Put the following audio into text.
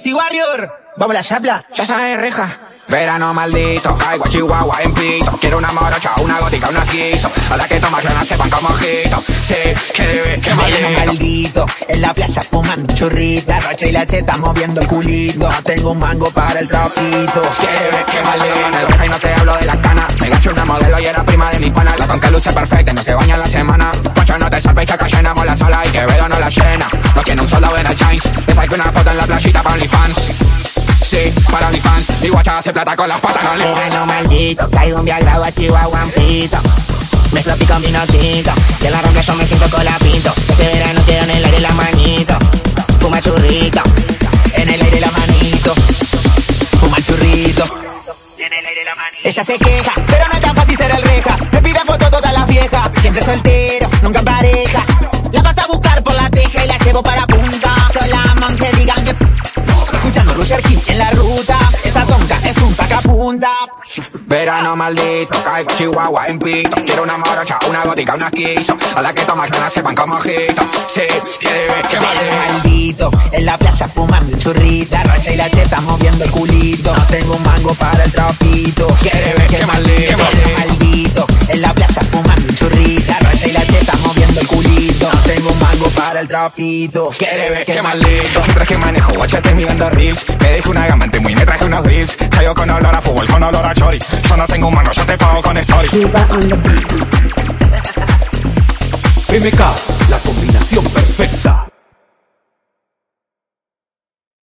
Pussy Warrior. Vamos a la chapla. Ya sabes, reja. Verano maldito, caigo a Chihuahua en pito Quiero una morocha, una gótica, una quiso A la que toma no sepan como ojito Sí, que que maldito maldito. En la plaza fumando churrita. Rocha y la cheta moviendo el culito. No tengo un mango para el trapito. Que que maldito el y no te hablo de la cana Me gacho una modelo y era prima de mi pana La tonca luce perfecta y no se baña en la semana Pocho no te sabes que acá llenamos la sala Y que veo no la llena No tiene un solo en el Chains Le saco una foto en la playita para OnlyFans Sí, para OnlyFans Mi guacha hace plata con las patas en OnlyFans Verano maldito. Caigo un viagra a Chihuahua en pito. Mezclo pico con vino tinto. En la ronca yo me siento con la pinto. Este verano quiero en el aire la manito. Fuma churrito. En el aire la manito. Fuma churrito. Ella se queja, pero no es tan fácil ser el reja. Me pide foto todas las viejas. Siempre soltero, nunca en pareja. Verano maldito, a Chihuahua en pito Quiero una morocha, una gótica, una quiso A la que toma no sepan como ojito Sí, que Verano maldito maldito, en la plaza fumando churrita. Rocha y la cheta moviendo el culito. No tengo un mango para el trapito. Que debe, que maldito maldito, en la plaza fumando churrita. Rocha y la cheta moviendo el culito. No tengo un mango para el trapito. Que debe, que maldito Mientras que manejo, estoy mirando reels Me dejé una gama muy me traje unos grills Caigo con olor con olor a chori. Yo no tengo un mango, yo te pago con story. MK, la combinación perfecta.